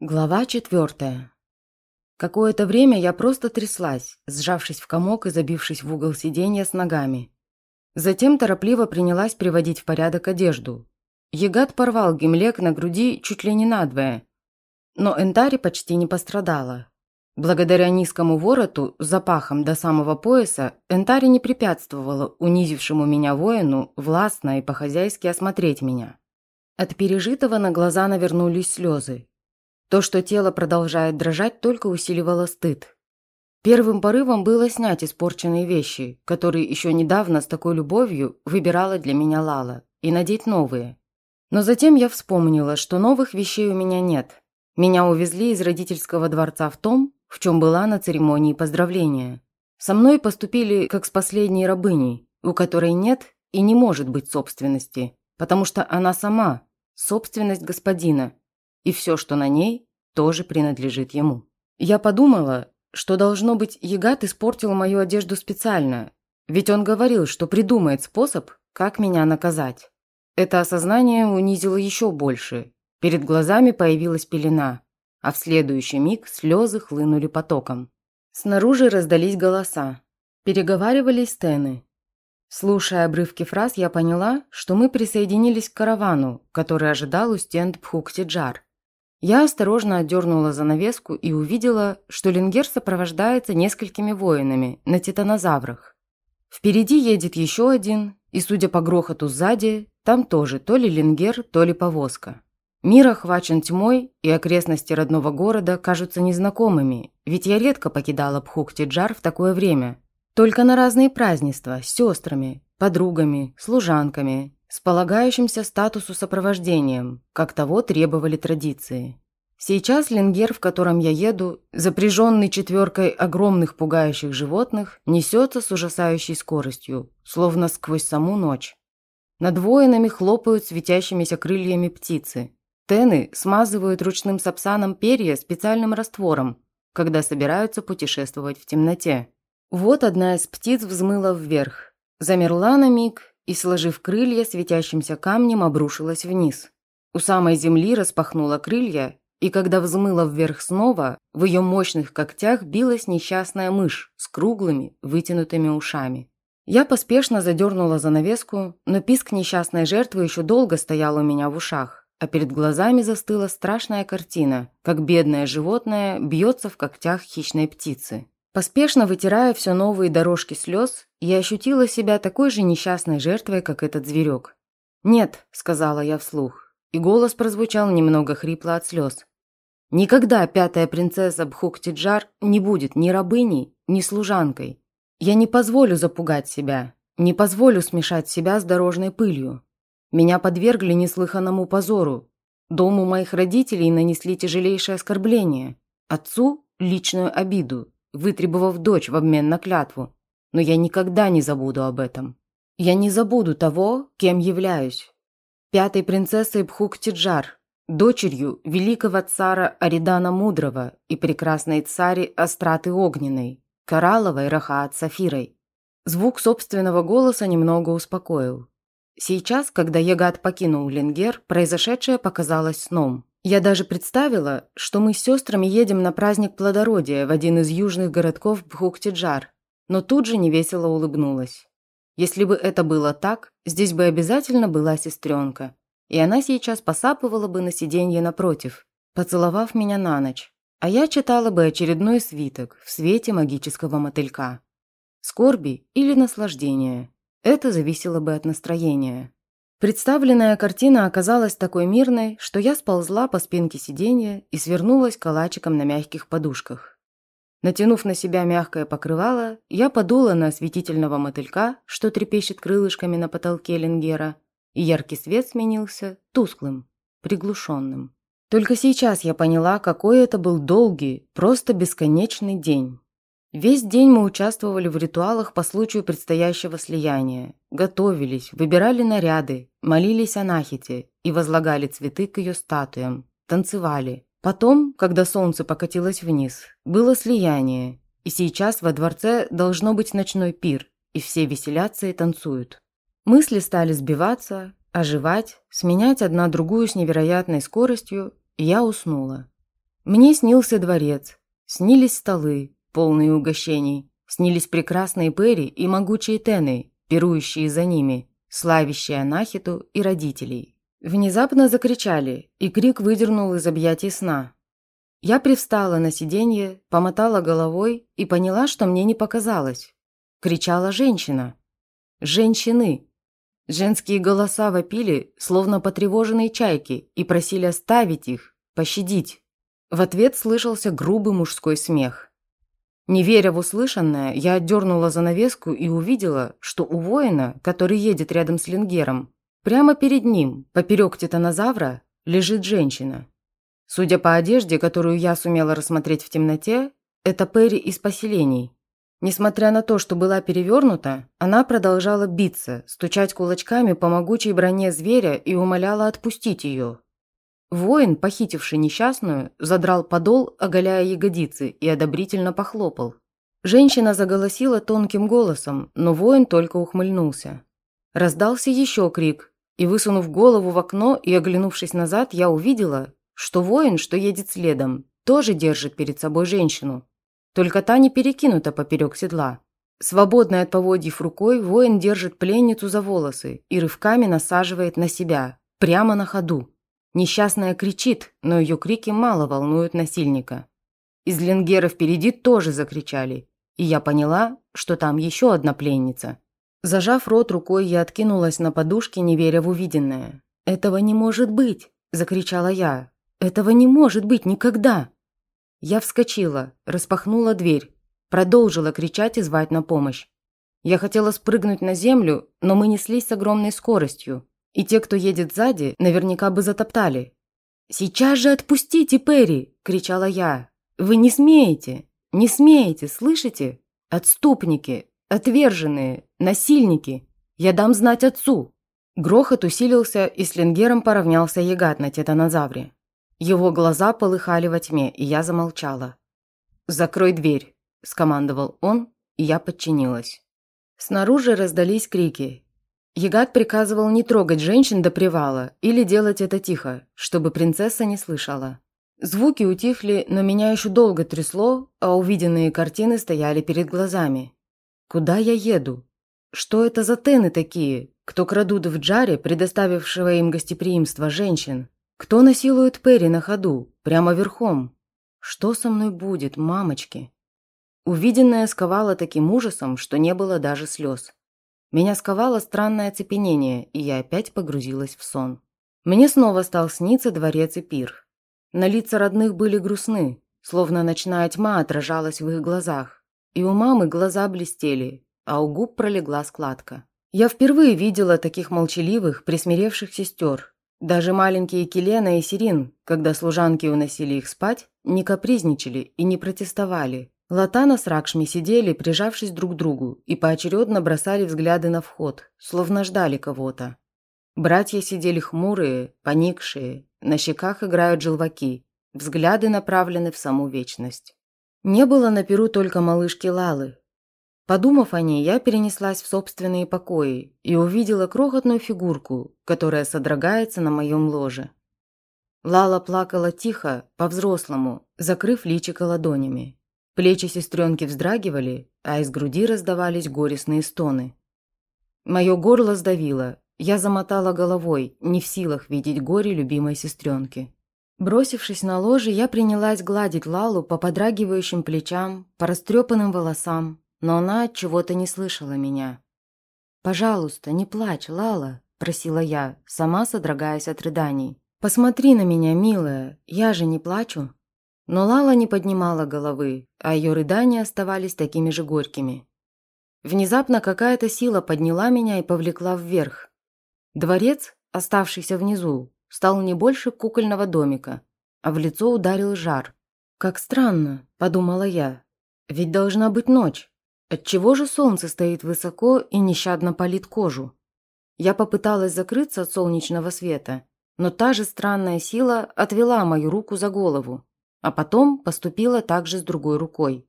Глава четвертая. Какое-то время я просто тряслась, сжавшись в комок и забившись в угол сиденья с ногами. Затем торопливо принялась приводить в порядок одежду. Егат порвал гимлек на груди чуть ли не надвое, но Энтари почти не пострадала. Благодаря низкому вороту запахом до самого пояса Энтари не препятствовала унизившему меня воину властно и по-хозяйски осмотреть меня. От пережитого на глаза навернулись слезы, то, что тело продолжает дрожать, только усиливало стыд. Первым порывом было снять испорченные вещи, которые еще недавно с такой любовью выбирала для меня Лала, и надеть новые. Но затем я вспомнила, что новых вещей у меня нет. Меня увезли из родительского дворца в том, в чем была на церемонии поздравления. Со мной поступили как с последней рабыней, у которой нет и не может быть собственности, потому что она сама – собственность господина, и все, что на ней, тоже принадлежит ему. Я подумала, что, должно быть, Ягат испортил мою одежду специально, ведь он говорил, что придумает способ, как меня наказать. Это осознание унизило еще больше. Перед глазами появилась пелена, а в следующий миг слезы хлынули потоком. Снаружи раздались голоса. Переговаривались стены. Слушая обрывки фраз, я поняла, что мы присоединились к каравану, который ожидал у стен Пхуктиджар. Я осторожно отдернула занавеску и увидела, что Ленгер сопровождается несколькими воинами на титанозаврах. Впереди едет еще один, и, судя по грохоту сзади, там тоже то ли Ленгер, то ли повозка. Мир охвачен тьмой, и окрестности родного города кажутся незнакомыми, ведь я редко покидала Пхуктиджар в такое время. Только на разные празднества, с сестрами, подругами, служанками, с полагающимся статусу сопровождением, как того требовали традиции. Сейчас ленгер, в котором я еду, запряженный четверкой огромных пугающих животных, несется с ужасающей скоростью, словно сквозь саму ночь. Над воинами хлопают светящимися крыльями птицы. Тены смазывают ручным сапсаном перья специальным раствором, когда собираются путешествовать в темноте. Вот одна из птиц взмыла вверх, замерла на миг и, сложив крылья, светящимся камнем обрушилась вниз. У самой земли распахнула крылья, и когда взмыла вверх снова, в ее мощных когтях билась несчастная мышь с круглыми, вытянутыми ушами. Я поспешно задернула занавеску, но писк несчастной жертвы еще долго стоял у меня в ушах, а перед глазами застыла страшная картина, как бедное животное бьется в когтях хищной птицы. Поспешно вытирая все новые дорожки слез, я ощутила себя такой же несчастной жертвой, как этот зверек. «Нет», – сказала я вслух, и голос прозвучал немного хрипло от слез. «Никогда пятая принцесса Бхуктиджар не будет ни рабыней, ни служанкой. Я не позволю запугать себя, не позволю смешать себя с дорожной пылью. Меня подвергли неслыханному позору. Дому моих родителей нанесли тяжелейшее оскорбление. Отцу – личную обиду, вытребовав дочь в обмен на клятву. Но я никогда не забуду об этом. Я не забуду того, кем являюсь. Пятой принцессой Бхуктиджар, дочерью великого цара Аридана Мудрого и прекрасной цари Астраты Огненной, Коралловой Рахаат Сафирой. Звук собственного голоса немного успокоил. Сейчас, когда Ягат покинул Ленгер, произошедшее показалось сном. Я даже представила, что мы с сестрами едем на праздник плодородия в один из южных городков Бхуктиджар, но тут же невесело улыбнулась. Если бы это было так, здесь бы обязательно была сестренка, и она сейчас посапывала бы на сиденье напротив, поцеловав меня на ночь, а я читала бы очередной свиток в свете магического мотылька. Скорби или наслаждения – это зависело бы от настроения. Представленная картина оказалась такой мирной, что я сползла по спинке сиденья и свернулась калачиком на мягких подушках. Натянув на себя мягкое покрывало, я подула на осветительного мотылька, что трепещет крылышками на потолке ленгера, и яркий свет сменился тусклым, приглушенным. Только сейчас я поняла, какой это был долгий, просто бесконечный день. Весь день мы участвовали в ритуалах по случаю предстоящего слияния, готовились, выбирали наряды, молились о Нахите и возлагали цветы к ее статуям, танцевали. Потом, когда солнце покатилось вниз, было слияние, и сейчас во дворце должно быть ночной пир, и все веселятся и танцуют. Мысли стали сбиваться, оживать, сменять одна другую с невероятной скоростью, и я уснула. Мне снился дворец, снились столы, полные угощений, снились прекрасные Перри и могучие Тены, пирующие за ними, славящие Анахиту и родителей. Внезапно закричали, и крик выдернул из объятий сна. Я привстала на сиденье, помотала головой и поняла, что мне не показалось. Кричала женщина. Женщины. Женские голоса вопили, словно потревоженные чайки, и просили оставить их, пощадить. В ответ слышался грубый мужской смех. Не веря в услышанное, я отдернула занавеску и увидела, что у воина, который едет рядом с Лингером, прямо перед ним, поперек титанозавра, лежит женщина. Судя по одежде, которую я сумела рассмотреть в темноте, это Перри из поселений. Несмотря на то, что была перевернута, она продолжала биться, стучать кулачками по могучей броне зверя и умоляла отпустить ее. Воин, похитивший несчастную, задрал подол, оголяя ягодицы, и одобрительно похлопал. Женщина заголосила тонким голосом, но воин только ухмыльнулся. Раздался еще крик, и, высунув голову в окно и оглянувшись назад, я увидела, что воин, что едет следом, тоже держит перед собой женщину. Только та не перекинута поперек седла. Свободной от поводьев рукой воин держит пленницу за волосы и рывками насаживает на себя, прямо на ходу. Несчастная кричит, но ее крики мало волнуют насильника. Из лингера впереди тоже закричали, и я поняла, что там еще одна пленница. Зажав рот рукой, я откинулась на подушке, не веря в увиденное. «Этого не может быть!» – закричала я. «Этого не может быть никогда!» Я вскочила, распахнула дверь, продолжила кричать и звать на помощь. Я хотела спрыгнуть на землю, но мы неслись с огромной скоростью, и те, кто едет сзади, наверняка бы затоптали. «Сейчас же отпустите Перри!» – кричала я. «Вы не смеете! Не смеете, слышите? Отступники, отверженные, насильники! Я дам знать отцу!» Грохот усилился, и с Ленгером поравнялся ягат на тетанозавре. Его глаза полыхали во тьме, и я замолчала. «Закрой дверь», – скомандовал он, и я подчинилась. Снаружи раздались крики. Ягат приказывал не трогать женщин до привала или делать это тихо, чтобы принцесса не слышала. Звуки утихли, но меня еще долго трясло, а увиденные картины стояли перед глазами. Куда я еду? Что это за тены такие, кто крадут в Джаре, предоставившего им гостеприимство женщин? Кто насилует Перри на ходу, прямо верхом? Что со мной будет, мамочки? Увиденное сковало таким ужасом, что не было даже слез. Меня сковало странное оцепенение, и я опять погрузилась в сон. Мне снова стал сниться дворец и пир. На лица родных были грустны, словно ночная тьма отражалась в их глазах. И у мамы глаза блестели, а у губ пролегла складка. Я впервые видела таких молчаливых, присмиревших сестер, даже маленькие Келена и Сирин, когда служанки уносили их спать, не капризничали и не протестовали. Латана с Ракшми сидели, прижавшись друг к другу, и поочередно бросали взгляды на вход, словно ждали кого-то. Братья сидели хмурые, поникшие, на щеках играют желваки, взгляды направлены в саму вечность. Не было на перу только малышки Лалы, Подумав о ней, я перенеслась в собственные покои и увидела крохотную фигурку, которая содрогается на моем ложе. Лала плакала тихо, по-взрослому, закрыв личико ладонями. Плечи сестренки вздрагивали, а из груди раздавались горестные стоны. Мое горло сдавило, я замотала головой, не в силах видеть горе любимой сестренки. Бросившись на ложе, я принялась гладить Лалу по подрагивающим плечам, по растрепанным волосам, но она от чего-то не слышала меня. «Пожалуйста, не плачь, Лала», – просила я, сама содрогаясь от рыданий. «Посмотри на меня, милая, я же не плачу». Но Лала не поднимала головы, а ее рыдания оставались такими же горькими. Внезапно какая-то сила подняла меня и повлекла вверх. Дворец, оставшийся внизу, стал не больше кукольного домика, а в лицо ударил жар. «Как странно», – подумала я, – «ведь должна быть ночь». Отчего же солнце стоит высоко и нещадно палит кожу? Я попыталась закрыться от солнечного света, но та же странная сила отвела мою руку за голову, а потом поступила также с другой рукой.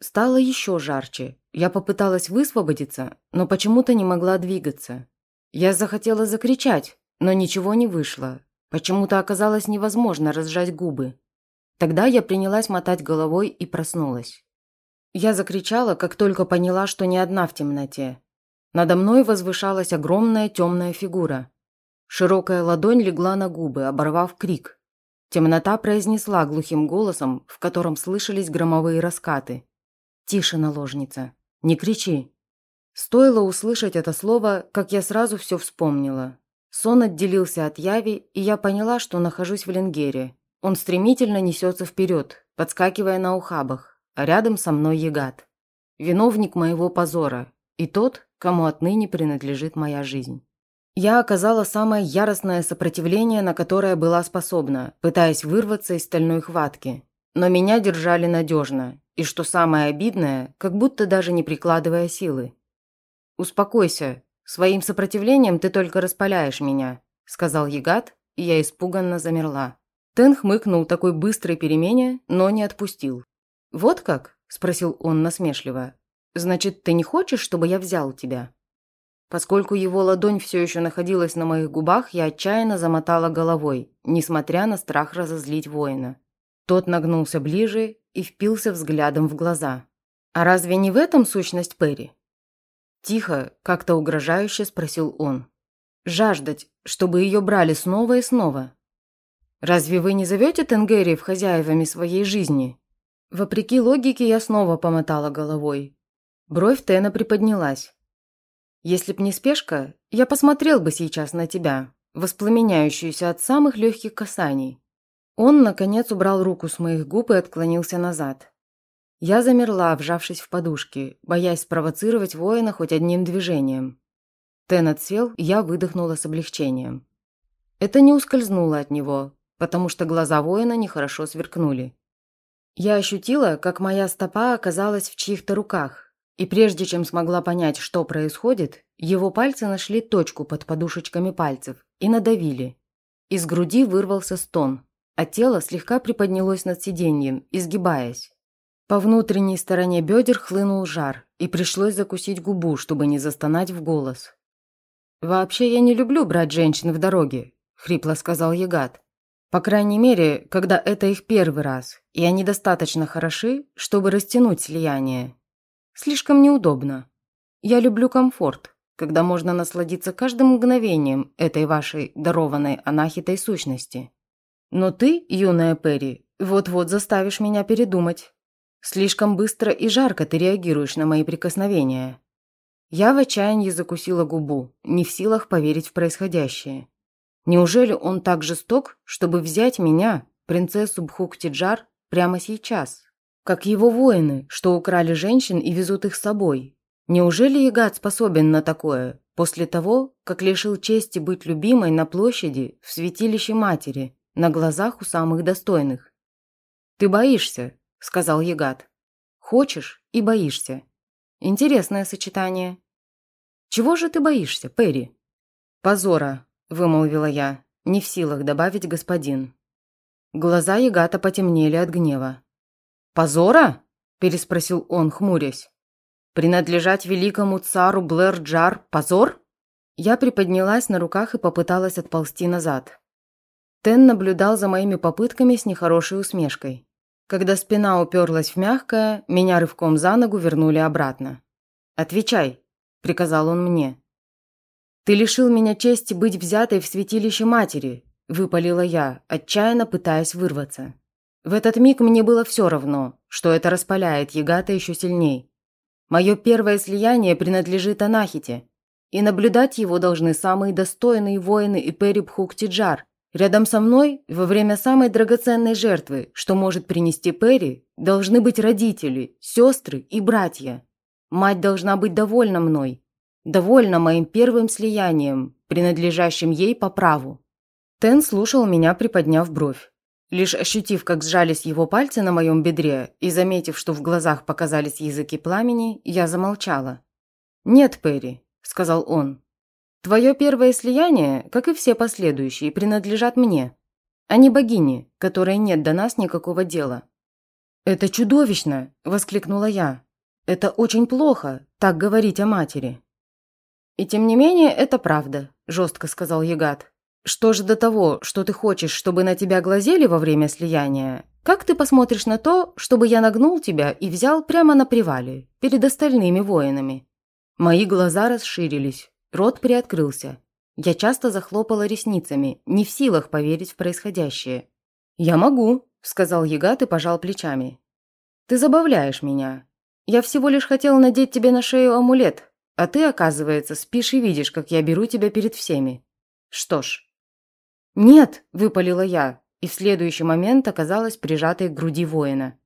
Стало еще жарче. Я попыталась высвободиться, но почему-то не могла двигаться. Я захотела закричать, но ничего не вышло. Почему-то оказалось невозможно разжать губы. Тогда я принялась мотать головой и проснулась. Я закричала, как только поняла, что не одна в темноте. Надо мной возвышалась огромная темная фигура. Широкая ладонь легла на губы, оборвав крик. Темнота произнесла глухим голосом, в котором слышались громовые раскаты. «Тише, наложница, не кричи». Стоило услышать это слово, как я сразу все вспомнила. Сон отделился от яви, и я поняла, что нахожусь в Ленгере. Он стремительно несется вперед, подскакивая на ухабах, а рядом со мной ягат. Виновник моего позора и тот, кому отныне принадлежит моя жизнь. Я оказала самое яростное сопротивление, на которое была способна, пытаясь вырваться из стальной хватки. Но меня держали надежно, и, что самое обидное, как будто даже не прикладывая силы. «Успокойся. Своим сопротивлением ты только распаляешь меня», – сказал Ягат, и я испуганно замерла. Тен хмыкнул такой быстрой перемене, но не отпустил. «Вот как?» – спросил он насмешливо. «Значит, ты не хочешь, чтобы я взял тебя?» Поскольку его ладонь все еще находилась на моих губах, я отчаянно замотала головой, несмотря на страх разозлить воина. Тот нагнулся ближе и впился взглядом в глаза. «А разве не в этом сущность Перри?» Тихо, как-то угрожающе спросил он. «Жаждать, чтобы ее брали снова и снова. Разве вы не зовете Тенгериев хозяевами своей жизни?» Вопреки логике я снова помотала головой. Бровь Тена приподнялась. «Если б не спешка, я посмотрел бы сейчас на тебя, воспламеняющуюся от самых легких касаний». Он, наконец, убрал руку с моих губ и отклонился назад. Я замерла, вжавшись в подушки, боясь спровоцировать воина хоть одним движением. Тен отсел, я выдохнула с облегчением. Это не ускользнуло от него, потому что глаза воина нехорошо сверкнули. Я ощутила, как моя стопа оказалась в чьих-то руках, и прежде чем смогла понять, что происходит, его пальцы нашли точку под подушечками пальцев и надавили. Из груди вырвался стон, а тело слегка приподнялось над сиденьем, изгибаясь. По внутренней стороне бедер хлынул жар, и пришлось закусить губу, чтобы не застонать в голос. «Вообще я не люблю брать женщин в дороге», – хрипло сказал Ягат. «По крайней мере, когда это их первый раз, и они достаточно хороши, чтобы растянуть слияние. Слишком неудобно. Я люблю комфорт, когда можно насладиться каждым мгновением этой вашей дарованной анахитой сущности. Но ты, юная Перри, вот-вот заставишь меня передумать». Слишком быстро и жарко ты реагируешь на мои прикосновения. Я в отчаянии закусила губу, не в силах поверить в происходящее. Неужели он так жесток, чтобы взять меня, принцессу Бхуктиджар, прямо сейчас? Как его воины, что украли женщин и везут их с собой. Неужели Ягат способен на такое, после того, как лишил чести быть любимой на площади в святилище матери, на глазах у самых достойных? Ты боишься, – сказал Ягат. «Хочешь и боишься. Интересное сочетание». «Чего же ты боишься, Перри?» «Позора», – вымолвила я, не в силах добавить господин. Глаза Ягата потемнели от гнева. «Позора?» – переспросил он, хмурясь. «Принадлежать великому цару Блэр-Джар – позор?» Я приподнялась на руках и попыталась отползти назад. Тен наблюдал за моими попытками с нехорошей усмешкой. Когда спина уперлась в мягкое, меня рывком за ногу вернули обратно. «Отвечай», – приказал он мне. «Ты лишил меня чести быть взятой в святилище матери», – выпалила я, отчаянно пытаясь вырваться. В этот миг мне было все равно, что это распаляет Ягата еще сильней. Мое первое слияние принадлежит Анахите, и наблюдать его должны самые достойные воины и Перибхук-Тиджар, Рядом со мной, во время самой драгоценной жертвы, что может принести Перри, должны быть родители, сестры и братья. Мать должна быть довольна мной, довольна моим первым слиянием, принадлежащим ей по праву. Тен слушал меня, приподняв бровь. Лишь ощутив, как сжались его пальцы на моем бедре, и заметив, что в глазах показались языки пламени, я замолчала. «Нет, Перри», – сказал он, Твое первое слияние, как и все последующие, принадлежат мне, а не богине, которой нет до нас никакого дела». «Это чудовищно!» – воскликнула я. «Это очень плохо, так говорить о матери». «И тем не менее, это правда», – жестко сказал Ягат. Что же до того, что ты хочешь, чтобы на тебя глазели во время слияния, как ты посмотришь на то, чтобы я нагнул тебя и взял прямо на привале, перед остальными воинами?» Мои глаза расширились, рот приоткрылся. Я часто захлопала ресницами, не в силах поверить в происходящее. «Я могу», – сказал Ягат и пожал плечами. «Ты забавляешь меня. Я всего лишь хотел надеть тебе на шею амулет, а ты, оказывается, спишь и видишь, как я беру тебя перед всеми. Что ж». «Нет», – выпалила я, и в следующий момент оказалась прижатой к груди воина.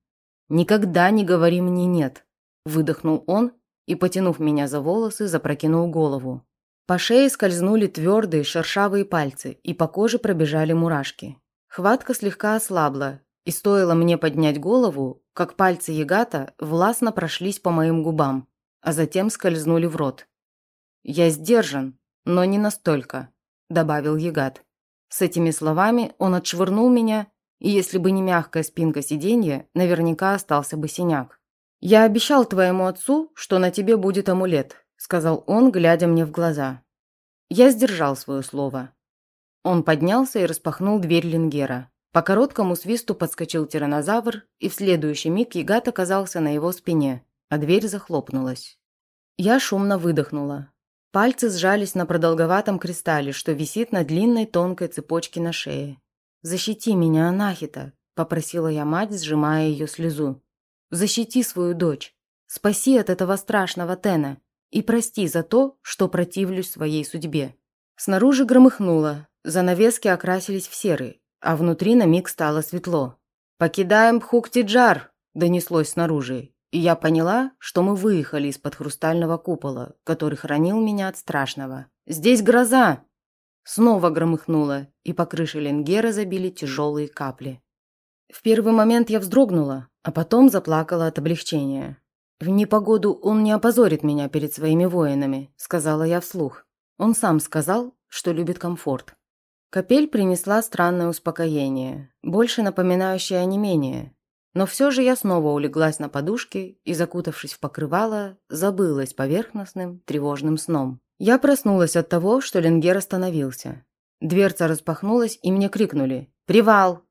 «Никогда не говори мне «нет», – выдохнул он и, потянув меня за волосы, запрокинул голову. По шее скользнули твердые шершавые пальцы, и по коже пробежали мурашки. Хватка слегка ослабла, и стоило мне поднять голову, как пальцы Ягата властно прошлись по моим губам, а затем скользнули в рот. «Я сдержан, но не настолько», – добавил Ягат. С этими словами он отшвырнул меня, и если бы не мягкая спинка сиденья, наверняка остался бы синяк. «Я обещал твоему отцу, что на тебе будет амулет», – сказал он, глядя мне в глаза. Я сдержал свое слово. Он поднялся и распахнул дверь Лингера. По короткому свисту подскочил тиранозавр, и в следующий миг Ягат оказался на его спине, а дверь захлопнулась. Я шумно выдохнула. Пальцы сжались на продолговатом кристалле, что висит на длинной тонкой цепочке на шее. «Защити меня, Анахита», – попросила я мать, сжимая ее слезу. «Защити свою дочь. Спаси от этого страшного Тена. И прости за то, что противлюсь своей судьбе». Снаружи громыхнуло, Занавески окрасились в серый, а внутри на миг стало светло. «Покидаем Пхуктиджар!» – донеслось снаружи, и я поняла, что мы выехали из-под хрустального купола, который хранил меня от страшного. «Здесь гроза!» Снова громыхнуло, и по крыше Ленгера забили тяжелые капли. В первый момент я вздрогнула, а потом заплакала от облегчения. «В непогоду он не опозорит меня перед своими воинами», – сказала я вслух. Он сам сказал, что любит комфорт. Капель принесла странное успокоение, больше напоминающее онемение. Но все же я снова улеглась на подушке и, закутавшись в покрывало, забылась поверхностным, тревожным сном. Я проснулась от того, что Ленгер остановился. Дверца распахнулась, и мне крикнули «Привал!».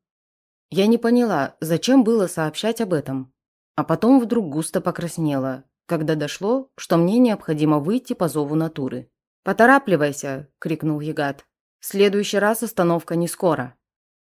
Я не поняла, зачем было сообщать об этом. А потом вдруг густо покраснела, когда дошло, что мне необходимо выйти по зову натуры. «Поторапливайся!» – крикнул Ягат. В следующий раз остановка не скоро.